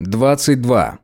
22.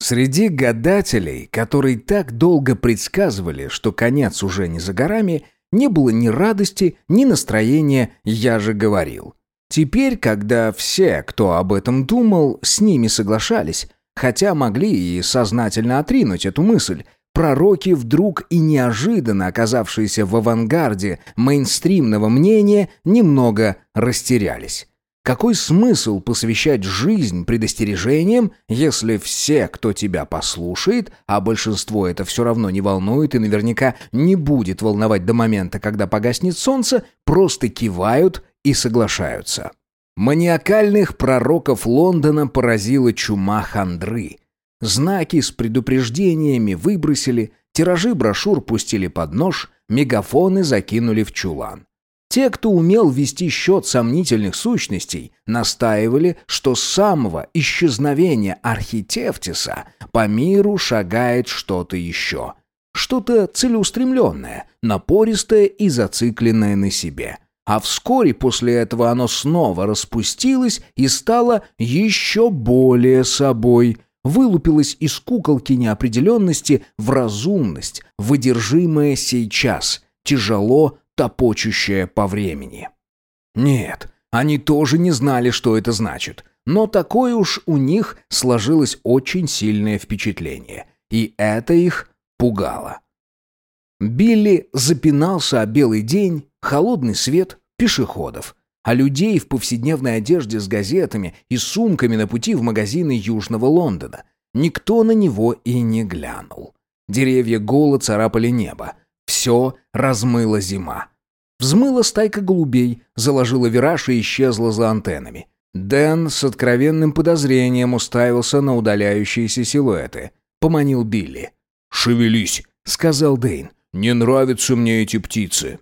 Среди гадателей, которые так долго предсказывали, что конец уже не за горами, не было ни радости, ни настроения, я же говорил. Теперь, когда все, кто об этом думал, с ними соглашались, хотя могли и сознательно отринуть эту мысль, пророки вдруг и неожиданно оказавшиеся в авангарде мейнстримного мнения немного растерялись. Какой смысл посвящать жизнь предостережениям, если все, кто тебя послушает, а большинство это все равно не волнует и наверняка не будет волновать до момента, когда погаснет солнце, просто кивают и соглашаются? Маниакальных пророков Лондона поразила чума хандры. Знаки с предупреждениями выбросили, тиражи брошюр пустили под нож, мегафоны закинули в чулан. Те, кто умел вести счет сомнительных сущностей, настаивали, что с самого исчезновения Архитевтиса по миру шагает что-то еще. Что-то целеустремленное, напористое и зацикленное на себе. А вскоре после этого оно снова распустилось и стало еще более собой – вылупилось из куколки неопределенности в разумность, выдержимое сейчас, тяжело топочущая по времени. Нет, они тоже не знали, что это значит, но такое уж у них сложилось очень сильное впечатление, и это их пугало. Билли запинался о белый день, холодный свет, пешеходов, а людей в повседневной одежде с газетами и сумками на пути в магазины Южного Лондона. Никто на него и не глянул. Деревья голо царапали небо. Все размыла зима. Взмыла стайка голубей, заложила вираж и исчезла за антеннами. Дэн с откровенным подозрением уставился на удаляющиеся силуэты. Поманил Билли. «Шевелись», — сказал Дэйн. «Не нравятся мне эти птицы».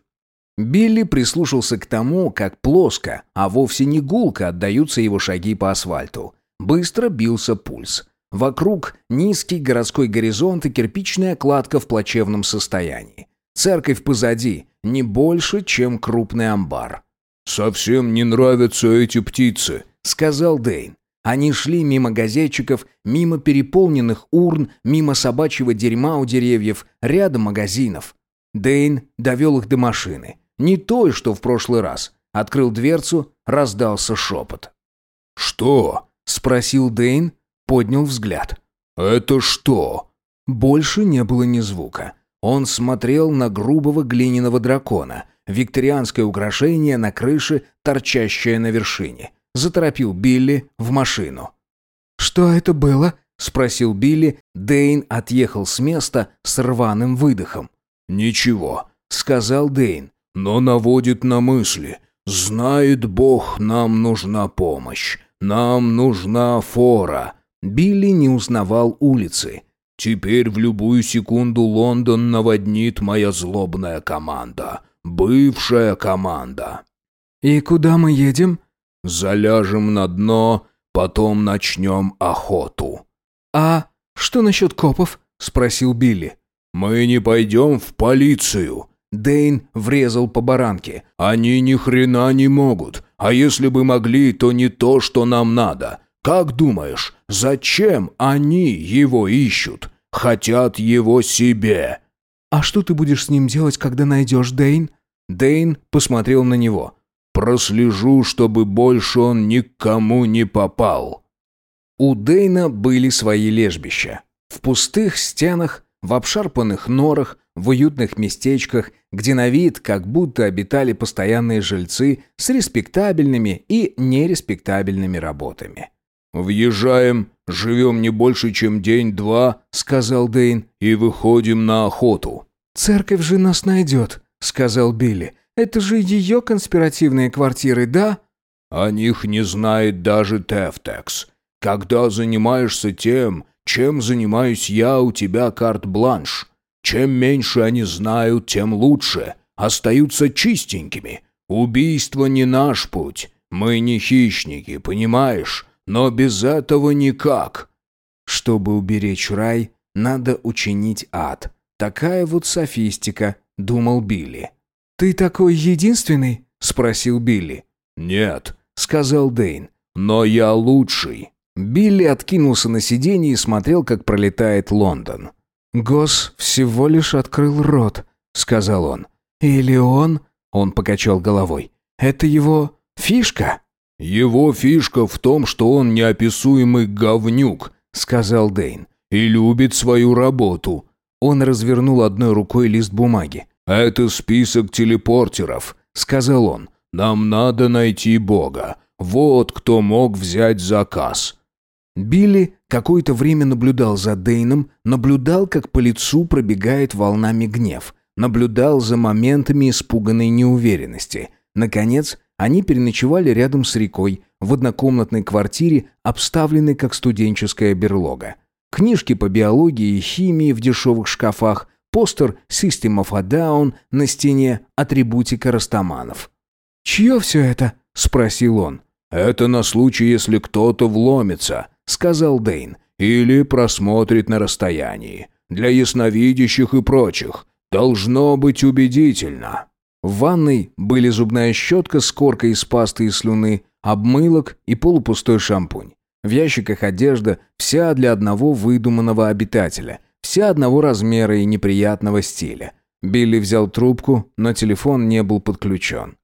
Билли прислушался к тому, как плоско, а вовсе не гулко отдаются его шаги по асфальту. Быстро бился пульс. Вокруг низкий городской горизонт и кирпичная кладка в плачевном состоянии. Церковь позади, не больше, чем крупный амбар. «Совсем не нравятся эти птицы», — сказал Дейн. Они шли мимо газетчиков, мимо переполненных урн, мимо собачьего дерьма у деревьев, рядом магазинов. Дейн довел их до машины. Не той, что в прошлый раз. Открыл дверцу, раздался шепот. «Что?» — спросил Дейн, поднял взгляд. «Это что?» Больше не было ни звука. Он смотрел на грубого глиняного дракона, викторианское украшение на крыше, торчащее на вершине. Заторопил Билли в машину. «Что это было?» — спросил Билли. Дейн отъехал с места с рваным выдохом. «Ничего», — сказал Дейн, — «но наводит на мысли. Знает Бог, нам нужна помощь. Нам нужна фора». Билли не узнавал улицы. Теперь в любую секунду Лондон наводнит моя злобная команда. Бывшая команда. И куда мы едем? Заляжем на дно, потом начнем охоту. А что насчет копов? Спросил Билли. Мы не пойдем в полицию. Дейн врезал по баранке. Они ни хрена не могут. А если бы могли, то не то, что нам надо. Как думаешь, зачем они его ищут? Хотят его себе. А что ты будешь с ним делать, когда найдешь Дейн? Дейн посмотрел на него. Прослежу, чтобы больше он никому не попал. У Дейна были свои лежбища. В пустых стенах, в обшарпанных норах, в уютных местечках, где на вид как будто обитали постоянные жильцы с респектабельными и нереспектабельными работами. «Въезжаем, живем не больше, чем день-два», — сказал Дейн, — «и выходим на охоту». «Церковь же нас найдет», — сказал Билли. «Это же ее конспиративные квартиры, да?» «О них не знает даже Тефтекс. Когда занимаешься тем, чем занимаюсь я, у тебя карт-бланш. Чем меньше они знают, тем лучше. Остаются чистенькими. Убийство не наш путь. Мы не хищники, понимаешь? Но без этого никак. Чтобы уберечь рай, надо учинить ад. Такая вот софистика, думал Билли. Ты такой единственный? спросил Билли. Нет, сказал Дейн. Но я лучший. Билли откинулся на сиденье и смотрел, как пролетает Лондон. «Гос всего лишь открыл рот», — сказал он. «Или он...» — он покачал головой. «Это его фишка?» «Его фишка в том, что он неописуемый говнюк», — сказал Дейн. «И любит свою работу». Он развернул одной рукой лист бумаги. «Это список телепортеров», — сказал он. «Нам надо найти Бога. Вот кто мог взять заказ». Билли какое-то время наблюдал за Дейном, наблюдал, как по лицу пробегает волнами гнев, наблюдал за моментами испуганной неуверенности. Наконец, они переночевали рядом с рекой, в однокомнатной квартире, обставленной как студенческая берлога. Книжки по биологии и химии в дешевых шкафах, постер System of a Down на стене, атрибутика растаманов. «Чье все это?» – спросил он. «Это на случай, если кто-то вломится», — сказал Дейн. «Или просмотрит на расстоянии. Для ясновидящих и прочих. Должно быть убедительно». В ванной были зубная щетка с коркой из пасты и слюны, обмылок и полупустой шампунь. В ящиках одежда вся для одного выдуманного обитателя, вся одного размера и неприятного стиля. Билли взял трубку, но телефон не был подключен.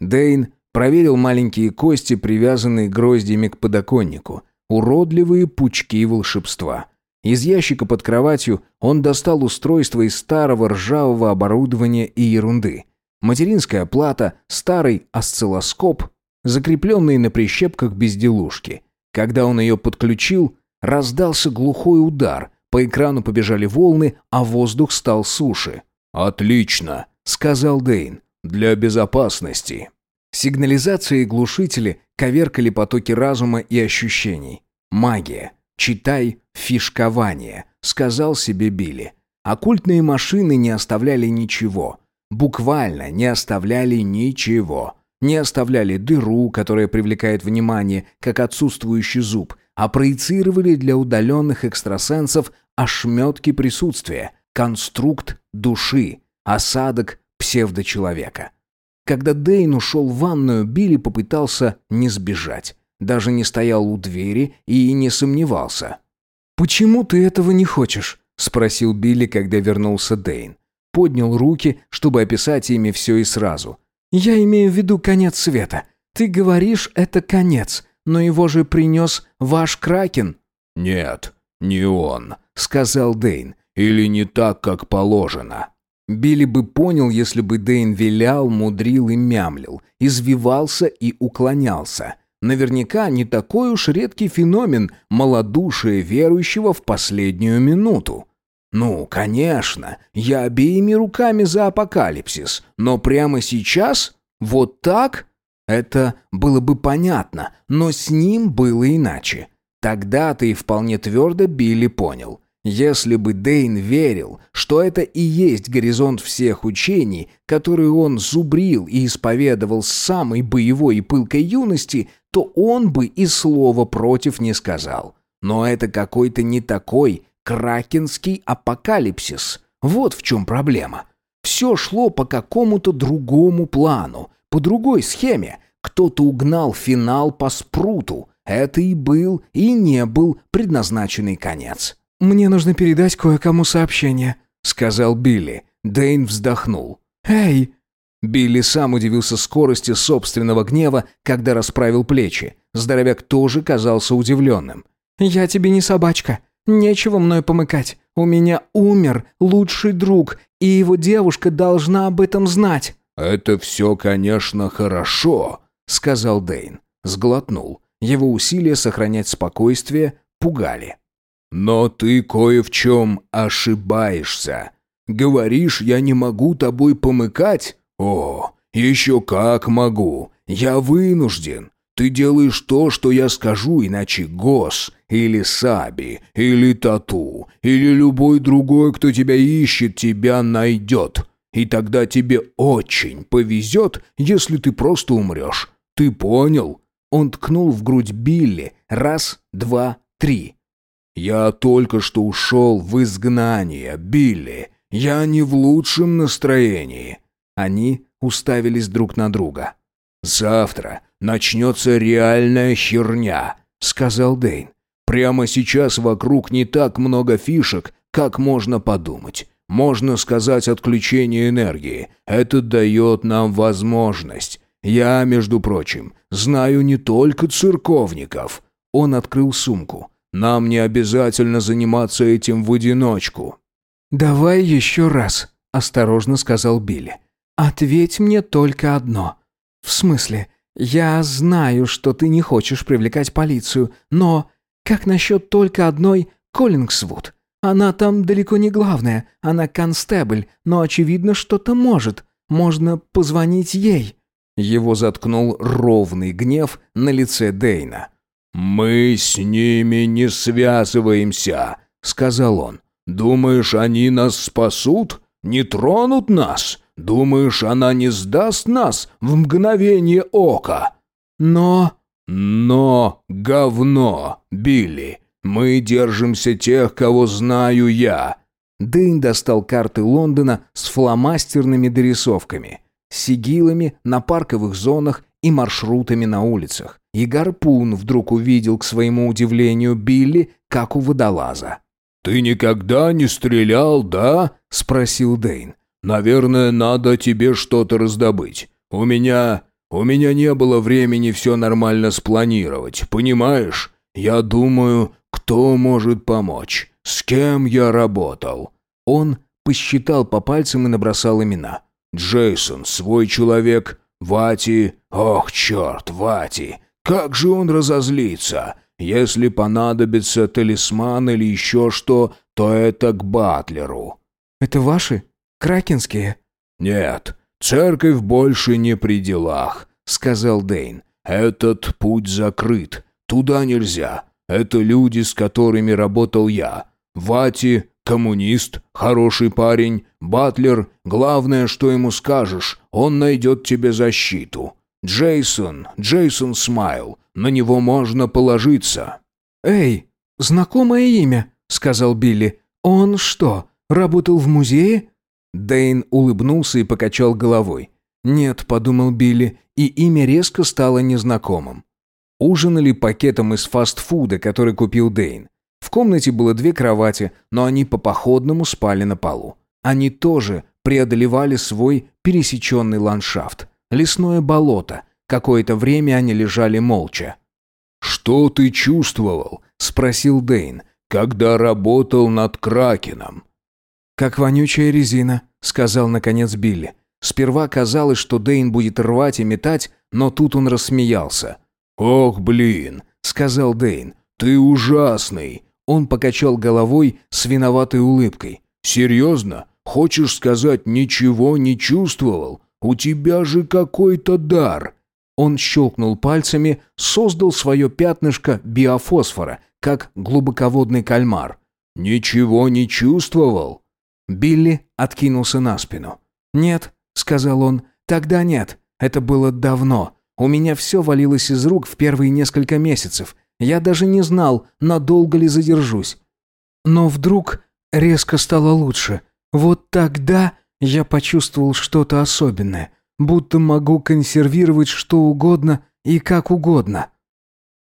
Дейн проверил маленькие кости, привязанные гроздьями к подоконнику, уродливые пучки волшебства. Из ящика под кроватью он достал устройство из старого ржавого оборудования и ерунды. Материнская плата, старый осциллоскоп, закрепленный на прищепках безделушки. Когда он ее подключил, раздался глухой удар, по экрану побежали волны, а воздух стал суше. «Отлично», — сказал Дейн, — «для безопасности». Сигнализация и глушители коверкали потоки разума и ощущений. Магия. Читай фишкование, сказал себе Билли. Оккультные машины не оставляли ничего. Буквально не оставляли ничего. Не оставляли дыру, которая привлекает внимание, как отсутствующий зуб, а проецировали для удаленных экстрасенсов ошметки присутствия, конструкт души, осадок псевдочеловека. Когда Дейн ушел в ванную, Билли попытался не сбежать. Даже не стоял у двери и не сомневался. «Почему ты этого не хочешь?» – спросил Билли, когда вернулся Дейн. Поднял руки, чтобы описать ими все и сразу. «Я имею в виду конец света. Ты говоришь, это конец, но его же принес ваш Кракен». «Нет, не он», — сказал Дейн. «Или не так, как положено». Билли бы понял, если бы Дейн вилял, мудрил и мямлил, извивался и уклонялся. Наверняка не такой уж редкий феномен малодушия верующего в последнюю минуту. Ну, конечно, я обеими руками за апокалипсис, но прямо сейчас? Вот так? Это было бы понятно, но с ним было иначе. Тогда-то и вполне твердо Билли понял. Если бы Дейн верил, что это и есть горизонт всех учений, которые он зубрил и исповедовал с самой боевой и пылкой юности, то он бы и слова против не сказал. Но это какой-то не такой кракенский апокалипсис. Вот в чем проблема. Все шло по какому-то другому плану, по другой схеме. Кто-то угнал финал по спруту. Это и был, и не был предназначенный конец. «Мне нужно передать кое-кому сообщение», — сказал Билли. Дэйн вздохнул. «Эй!» Билли сам удивился скорости собственного гнева, когда расправил плечи. Здоровяк тоже казался удивленным. «Я тебе не собачка. Нечего мной помыкать. У меня умер лучший друг, и его девушка должна об этом знать». «Это все, конечно, хорошо», — сказал Дэйн. Сглотнул. Его усилия сохранять спокойствие пугали. Но ты кое в чем ошибаешься. Говоришь, я не могу тобой помыкать? О, еще как могу. Я вынужден. Ты делаешь то, что я скажу, иначе Гос, или Саби, или Тату, или любой другой, кто тебя ищет, тебя найдет. И тогда тебе очень повезет, если ты просто умрешь. Ты понял?» Он ткнул в грудь Билли. Раз, два, три. «Я только что ушел в изгнание, Билли. Я не в лучшем настроении». Они уставились друг на друга. «Завтра начнется реальная херня», — сказал Дэйн. Прямо сейчас вокруг не так много фишек, как можно подумать. Можно сказать отключение энергии. Это дает нам возможность. Я, между прочим, знаю не только церковников. Он открыл сумку. Нам не обязательно заниматься этим в одиночку. «Давай еще раз», — осторожно сказал Билли. «Ответь мне только одно. В смысле, я знаю, что ты не хочешь привлекать полицию, но как насчет только одной Коллингсвуд? Она там далеко не главная, она констебль, но очевидно что-то может. Можно позвонить ей». Его заткнул ровный гнев на лице Дейна. «Мы с ними не связываемся», — сказал он. «Думаешь, они нас спасут? Не тронут нас? Думаешь, она не сдаст нас в мгновение ока?» «Но...» «Но, говно, Билли, мы держимся тех, кого знаю я». Дэйн достал карты Лондона с фломастерными дорисовками, сигилами на парковых зонах и маршрутами на улицах. И гарпун вдруг увидел, к своему удивлению, Билли, как у водолаза. «Ты никогда не стрелял, да?» — спросил Дэйн. «Наверное, надо тебе что-то раздобыть. У меня у меня не было времени все нормально спланировать, понимаешь? Я думаю, кто может помочь? С кем я работал?» Он посчитал по пальцам и набросал имена. «Джейсон, свой человек. Вати... Ох, черт, Вати! Как же он разозлится! Если понадобится талисман или еще что, то это к Батлеру». «Это ваши? Кракенские?» «Нет, «Церковь больше не при делах», — сказал Дейн. «Этот путь закрыт. Туда нельзя. Это люди, с которыми работал я. Вати — коммунист, хороший парень. Батлер — главное, что ему скажешь, он найдет тебе защиту. Джейсон, Джейсон Смайл, на него можно положиться». «Эй, знакомое имя», — сказал Билли. «Он что, работал в музее?» Дэйн улыбнулся и покачал головой. «Нет», — подумал Билли, и имя резко стало незнакомым. Ужинали пакетом из фастфуда, который купил Дэйн. В комнате было две кровати, но они по-походному спали на полу. Они тоже преодолевали свой пересеченный ландшафт. Лесное болото. Какое-то время они лежали молча. «Что ты чувствовал?» — спросил Дэйн. «Когда работал над Кракеном?» «Как вонючая резина», — сказал наконец Билли. Сперва казалось, что Дейн будет рвать и метать, но тут он рассмеялся. «Ох, блин», — сказал Дейн, — «ты ужасный». Он покачал головой с виноватой улыбкой. «Серьезно? Хочешь сказать, ничего не чувствовал? У тебя же какой-то дар!» Он щелкнул пальцами, создал свое пятнышко биофосфора, как глубоководный кальмар. «Ничего не чувствовал?» Билли откинулся на спину. «Нет», — сказал он, — «тогда нет. Это было давно. У меня все валилось из рук в первые несколько месяцев. Я даже не знал, надолго ли задержусь. Но вдруг резко стало лучше. Вот тогда я почувствовал что-то особенное, будто могу консервировать что угодно и как угодно».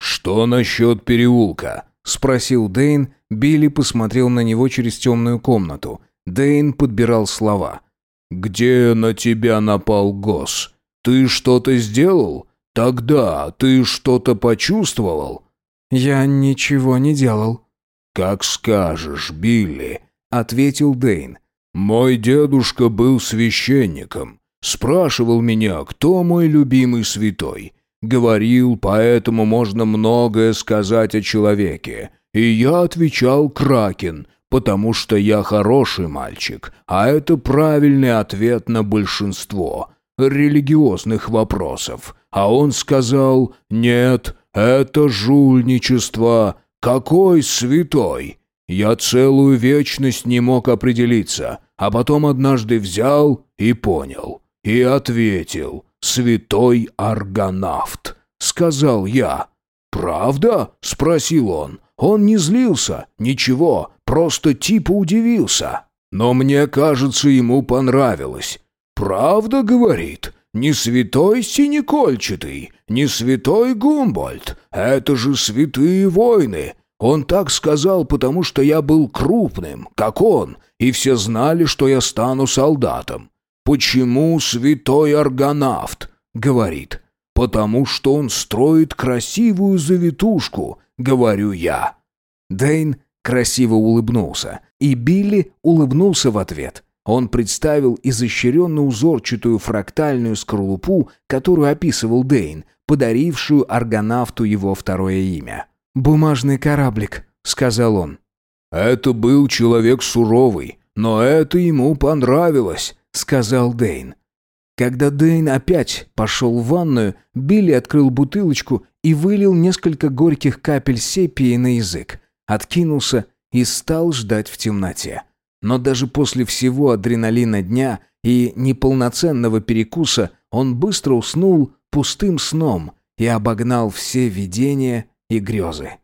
«Что насчет переулка?» — спросил Дэйн. Билли посмотрел на него через темную комнату — Дэйн подбирал слова. «Где на тебя напал Гос? Ты что-то сделал? Тогда ты что-то почувствовал?» «Я ничего не делал». «Как скажешь, Билли», — ответил Дэйн. «Мой дедушка был священником. Спрашивал меня, кто мой любимый святой. Говорил, поэтому можно многое сказать о человеке. И я отвечал Кракен, потому что я хороший мальчик, а это правильный ответ на большинство религиозных вопросов. А он сказал, нет, это жульничество, какой святой? Я целую вечность не мог определиться, а потом однажды взял и понял. И ответил, святой аргонавт, сказал я. «Правда?» — спросил он. Он не злился, ничего, просто типа удивился. Но мне кажется, ему понравилось. «Правда, — говорит, — не святой Синекольчатый, не святой Гумбольд, это же святые войны. Он так сказал, потому что я был крупным, как он, и все знали, что я стану солдатом. Почему святой аргонавт? Говорит. Потому что он строит красивую завитушку, говорю я. Дэйн красиво улыбнулся, и Билли улыбнулся в ответ. Он представил изощренно узорчатую фрактальную скорлупу, которую описывал Дэйн, подарившую аргонавту его второе имя. «Бумажный кораблик», — сказал он. «Это был человек суровый, но это ему понравилось», — сказал Дэйн. Когда Дэйн опять пошел в ванную, Билли открыл бутылочку и вылил несколько горьких капель сепии на язык, откинулся и стал ждать в темноте. Но даже после всего адреналина дня и неполноценного перекуса он быстро уснул пустым сном и обогнал все видения и грезы.